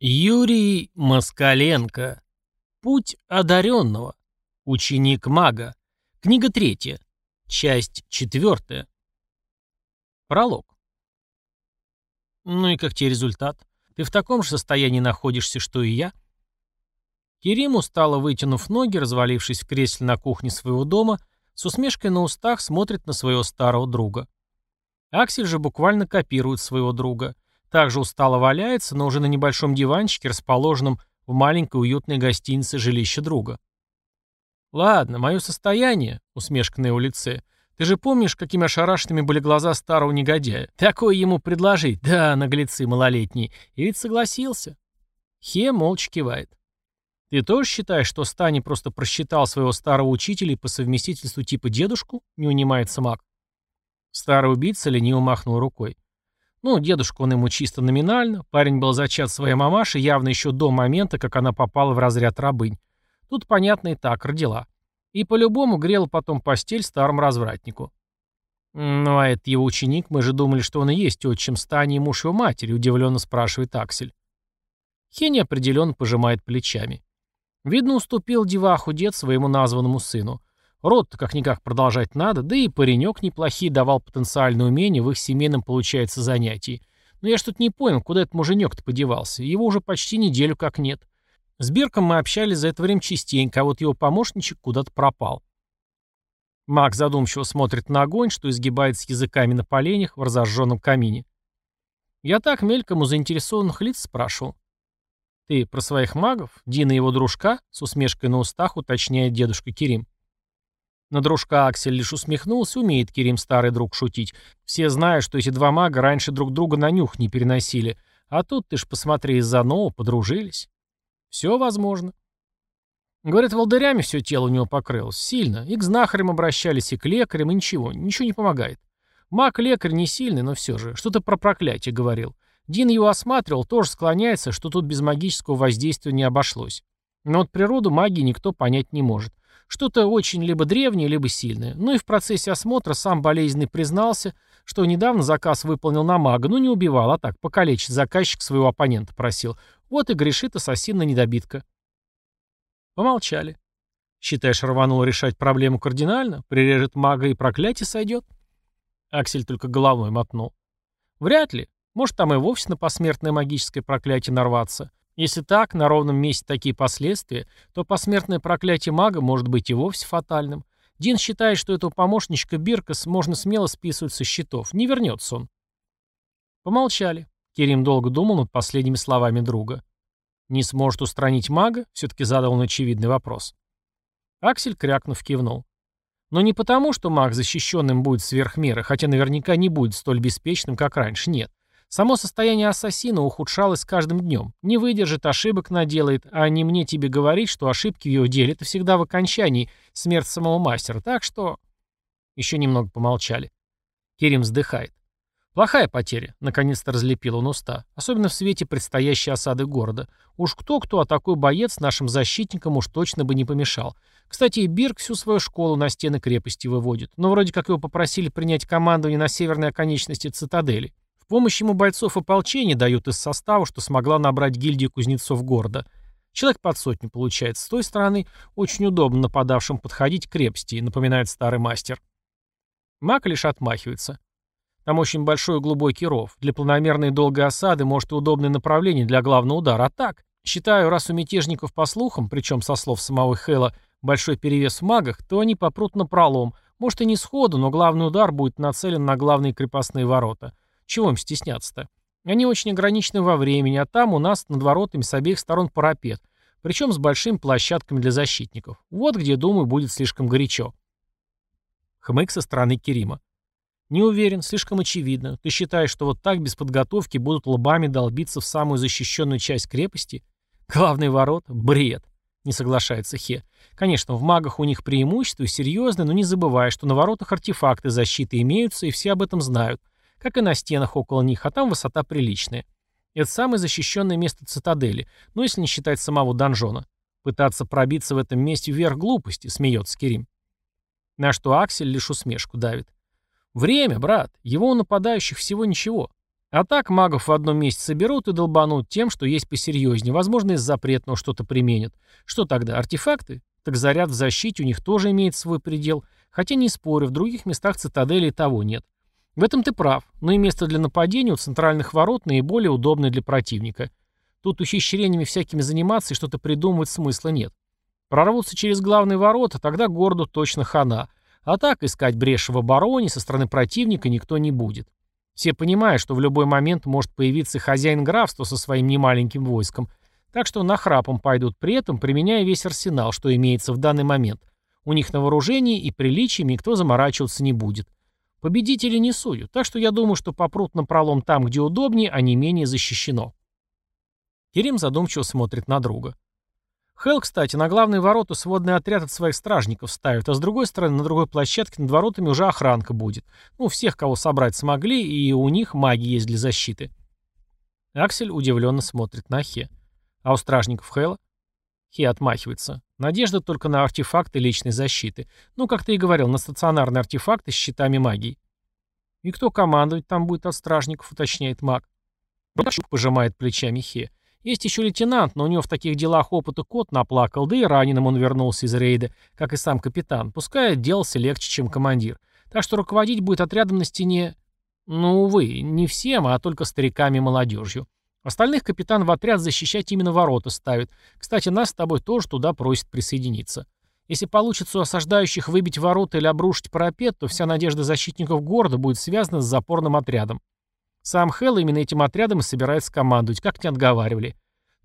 Юрий Москаленко. Путь одаренного. Ученик мага. Книга третья. Часть четвертая. Пролог. Ну и как тебе результат? Ты в таком же состоянии находишься, что и я? Керим, устало вытянув ноги, развалившись в кресле на кухне своего дома, с усмешкой на устах смотрит на своего старого друга. Аксель же буквально копирует своего друга – также устало валяется, но уже на небольшом диванчике, расположенном в маленькой уютной гостинице жилища друга. «Ладно, мое состояние», — усмешка на его лице. «Ты же помнишь, какими ошарашенными были глаза старого негодяя? Такое ему предложить, да, наглецы малолетние. И ведь согласился». Хе молча кивает. «Ты тоже считаешь, что Стани просто просчитал своего старого учителя и по совместительству типа дедушку?» — не унимается маг. Старый убийца лениво махнул рукой. Ну, дедушку он ему чисто номинально. Парень был зачат своей мамашей явно еще до момента, как она попала в разряд рабынь. Тут, понятно, и так родила. И по-любому грела потом постель старому развратнику. «Ну, а это его ученик, мы же думали, что он и есть отчим Стани и муж его матери», удивленно спрашивает Аксель. Хенни определенно пожимает плечами. Видно, уступил деваху дед своему названному сыну. Род-то как-никак продолжать надо, да и паренек неплохие давал потенциальные умения в их семейном, получается, занятии. Но я что-то не понял, куда этот муженек-то подевался. Его уже почти неделю как нет. С Бирком мы общались за это время частенько, а вот его помощничек куда-то пропал. Маг задумчиво смотрит на огонь, что изгибается языками на поленях в разожженном камине. Я так мельком у заинтересованных лиц спрашивал. «Ты про своих магов? Дина его дружка?» С усмешкой на устах уточняет дедушка Керим. На дружка Аксель лишь усмехнулся, умеет Керим старый друг шутить. Все знают, что эти два мага раньше друг друга на нюх не переносили. А тут, ты ж посмотри, из-за нового подружились. Все возможно. Говорят, волдырями все тело у него покрылось. Сильно. И к знахарям обращались, и к лекарям, и ничего. Ничего не помогает. Маг-лекарь не сильный, но все же. Что-то про проклятие говорил. Дин его осматривал, тоже склоняется, что тут без магического воздействия не обошлось. Но вот природу магии никто понять не может. Что-то очень либо древнее, либо сильное. Ну и в процессе осмотра сам болезненный признался, что недавно заказ выполнил на мага, но не убивал, а так, покалечить заказчик своего оппонента просил. Вот и грешит ассасин на недобитка. Помолчали. Считаешь, рванул решать проблему кардинально? Прирежет мага и проклятие сойдет? Аксель только головой мотнул. Вряд ли. Может, там и вовсе на посмертное магическое проклятие нарваться. Если так, на ровном месте такие последствия, то посмертное проклятие мага может быть и вовсе фатальным. Дин считает, что этого помощничка Биркас можно смело списывать со счетов. Не вернется он. Помолчали. Керим долго думал над последними словами друга. «Не сможет устранить мага?» — все-таки задал он очевидный вопрос. Аксель, крякнув, кивнул. Но не потому, что маг защищенным будет сверх меры, хотя наверняка не будет столь беспечным, как раньше, нет. Само состояние ассасина ухудшалось с каждым днем. Не выдержит, ошибок наделает, а не мне тебе говорить, что ошибки в его деле — это всегда в окончании смерть самого мастера. Так что... Еще немного помолчали. Керим вздыхает. Плохая потеря, наконец-то разлепил он уста, особенно в свете предстоящей осады города. Уж кто-кто, а такой боец нашим защитникам уж точно бы не помешал. Кстати, Бирк всю свою школу на стены крепости выводит, но вроде как его попросили принять командование на северной оконечности цитадели помощь ему бойцов ополчения дают из состава, что смогла набрать гильдия кузнецов города. Человек под сотню получается. С той стороны очень удобно нападавшим подходить к крепости, напоминает старый мастер. Мак лишь отмахивается. Там очень большой и глубокий ров. Для планомерной долгой осады может и удобное направление для главного удара. А так, считаю, раз у мятежников по слухам, причем со слов самого Хэла, большой перевес в магах, то они попрут на пролом. Может и не сходу, но главный удар будет нацелен на главные крепостные ворота. Чего им стесняться-то? Они очень ограничены во времени, а там у нас над воротами с обеих сторон парапет, причем с большими площадками для защитников. Вот где, думаю, будет слишком горячо. Хмык со стороны Керима. Не уверен, слишком очевидно. Ты считаешь, что вот так без подготовки будут лбами долбиться в самую защищенную часть крепости? Главный ворот? Бред. Не соглашается Хе. Конечно, в магах у них преимущество серьезное, но не забывай, что на воротах артефакты защиты имеются, и все об этом знают как и на стенах около них, а там высота приличная. Это самое защищенное место цитадели, ну если не считать самого донжона. Пытаться пробиться в этом месте вверх глупости, смеется Керим. На что Аксель лишь усмешку давит. Время, брат, его у нападающих всего ничего. А так магов в одном месте соберут и долбанут тем, что есть посерьезнее. Возможно, из запретного что-то применят. Что тогда, артефакты? Так заряд в защите у них тоже имеет свой предел. Хотя не спорю, в других местах цитадели того нет. В этом ты прав, но и место для нападения у центральных ворот наиболее удобное для противника. Тут ухищрениями всякими заниматься и что-то придумывать смысла нет. Прорвутся через главные ворота, тогда городу точно хана. А так искать брешь в обороне со стороны противника никто не будет. Все понимают, что в любой момент может появиться хозяин графства со своим немаленьким войском, так что нахрапом пойдут при этом, применяя весь арсенал, что имеется в данный момент. У них на вооружении и приличиями никто заморачиваться не будет. Победители не судят, так что я думаю, что попрут на пролом там, где удобнее, а не менее защищено. Керим задумчиво смотрит на друга. Хелл, кстати, на главные ворота сводный отряд от своих стражников ставит, а с другой стороны, на другой площадке над воротами уже охранка будет. Ну, всех, кого собрать смогли, и у них маги есть для защиты. Аксель удивленно смотрит на Хе. А у стражников Хэлла? Хе отмахивается. Надежда только на артефакты личной защиты. Ну, как ты и говорил, на стационарные артефакты с щитами магии. И кто командовать там будет от стражников, уточняет маг. Пожимает плечами Хе. Есть еще лейтенант, но у него в таких делах опыта кот наплакал, да и раненым он вернулся из рейда, как и сам капитан. Пускай отделался легче, чем командир. Так что руководить будет отрядом на стене... Ну, увы, не всем, а только стариками и молодежью. Остальных капитан в отряд защищать именно ворота ставит. Кстати, нас с тобой тоже туда просит присоединиться. Если получится у осаждающих выбить ворота или обрушить парапет, то вся надежда защитников города будет связана с запорным отрядом. Сам Хелл именно этим отрядом и собирается командовать, как не отговаривали.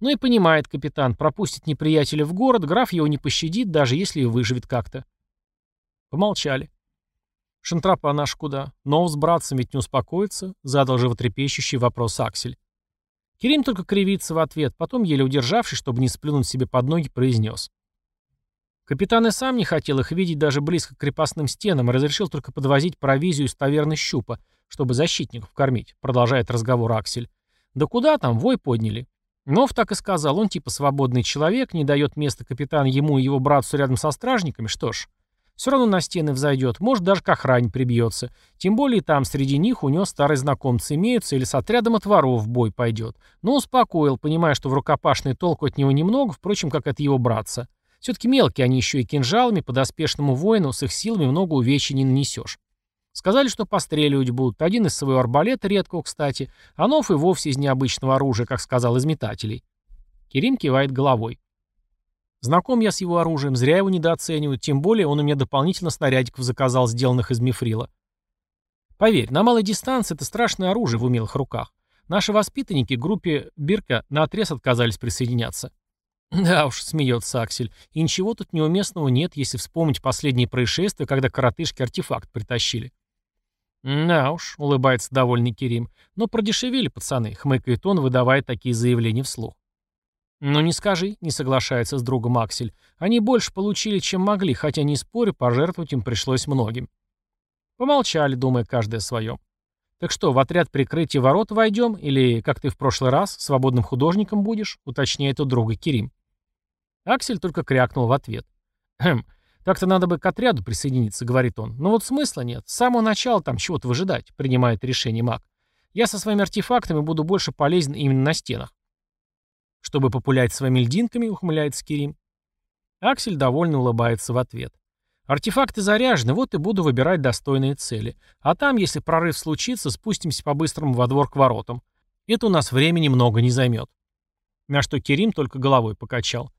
Ну и понимает капитан, пропустит неприятеля в город, граф его не пощадит, даже если и выживет как-то. Помолчали. Шантропа наш куда? Нов с братцем ведь не успокоится? Задал животрепещущий вопрос Аксель. Керим только кривится в ответ, потом, еле удержавшись, чтобы не сплюнуть себе под ноги, произнес. Капитан и сам не хотел их видеть даже близко к крепостным стенам и разрешил только подвозить провизию из таверны щупа, чтобы защитников кормить», — продолжает разговор Аксель. «Да куда там, вой подняли». Нов так и сказал, он типа свободный человек, не дает места капитан ему и его братцу рядом со стражниками, что ж, все равно на стены взойдет, может даже к охране прибьется. Тем более там среди них у него старые знакомцы имеются или с отрядом от воров в бой пойдет. Но успокоил, понимая, что в рукопашный толку от него немного, впрочем, как от его братца. Все-таки мелкие они еще и кинжалами, подоспешному воину с их силами много увечий не нанесешь. Сказали, что постреливать будут. Один из своего арбалета, редкого, кстати, а нов и вовсе из необычного оружия, как сказал, из метателей. Керим кивает головой. Знаком я с его оружием, зря его недооценивают, тем более он у меня дополнительно снарядиков заказал, сделанных из мифрила. Поверь, на малой дистанции это страшное оружие в умелых руках. Наши воспитанники группе Бирка наотрез отказались присоединяться. Да уж, смеется Аксель, и ничего тут неуместного нет, если вспомнить последние происшествия, когда коротышки артефакт притащили. «Да уж», — улыбается довольный Керим. «Но продешевели, пацаны», — хмыкает он, выдавая такие заявления вслух. «Ну не скажи», — не соглашается с другом Аксель. «Они больше получили, чем могли, хотя, не спорю, пожертвовать им пришлось многим». Помолчали, думая каждый о своем. «Так что, в отряд прикрытия ворот войдем? Или, как ты в прошлый раз, свободным художником будешь?» — уточняет у друга Керим. Аксель только крякнул в ответ. «Хм, так-то надо бы к отряду присоединиться», — говорит он. «Но вот смысла нет. С самого начала там чего-то выжидать», — принимает решение маг. «Я со своими артефактами буду больше полезен именно на стенах». «Чтобы популять своими льдинками», — ухмыляется Кирим. Аксель довольно улыбается в ответ. «Артефакты заряжены, вот и буду выбирать достойные цели. А там, если прорыв случится, спустимся по-быстрому во двор к воротам. Это у нас времени много не займет». На что Керим только головой покачал.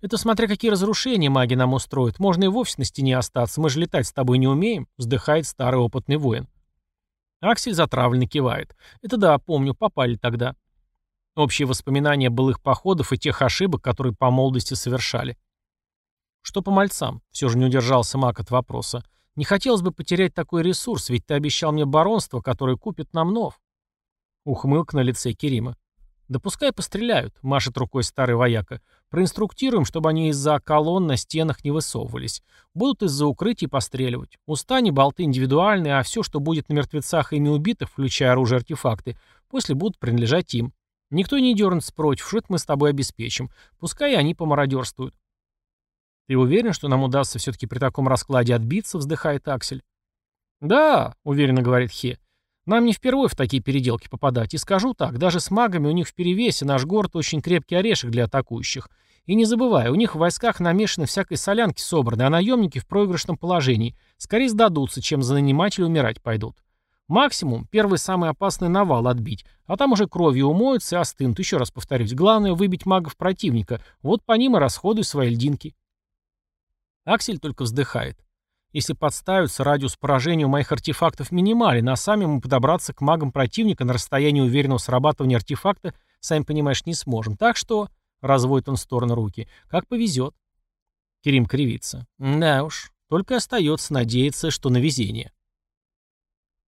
«Это смотря какие разрушения маги нам устроят. Можно и вовсе на стене остаться. Мы же летать с тобой не умеем», — вздыхает старый опытный воин. Аксель затравленно кивает. «Это да, помню, попали тогда». Общие воспоминания былых походов и тех ошибок, которые по молодости совершали. Что по мальцам? Все же не удержался маг от вопроса. Не хотелось бы потерять такой ресурс, ведь ты обещал мне баронство, которое купит нам нов. Ухмылка на лице Керима. «Да пускай постреляют», — машет рукой старый вояка. «Проинструктируем, чтобы они из-за колонн на стенах не высовывались. Будут из-за укрытий постреливать. Устани, болты индивидуальные, а все, что будет на мертвецах ими убитых, включая оружие артефакты, после будут принадлежать им. Никто не дернется против, что это мы с тобой обеспечим. Пускай они помародерствуют». «Ты уверен, что нам удастся все-таки при таком раскладе отбиться?» — вздыхает Аксель. «Да», — уверенно говорит Хе. Нам не впервые в такие переделки попадать. И скажу так, даже с магами у них в перевесе наш город очень крепкий орешек для атакующих. И не забывай, у них в войсках намешаны всякой солянки собраны, а наемники в проигрышном положении. Скорее сдадутся, чем за нанимателя умирать пойдут. Максимум, первый самый опасный навал отбить, а там уже кровью умоются и остынут. Еще раз повторюсь, главное выбить магов противника. Вот по ним и расходуй свои льдинки. Аксель только вздыхает. Если подставиться, радиус поражения у моих артефактов минимален, а сами мы подобраться к магам противника на расстоянии уверенного срабатывания артефакта, сами понимаешь, не сможем. Так что, разводит он в сторону руки, как повезет. Керим кривится. Да уж, только остается надеяться, что на везение.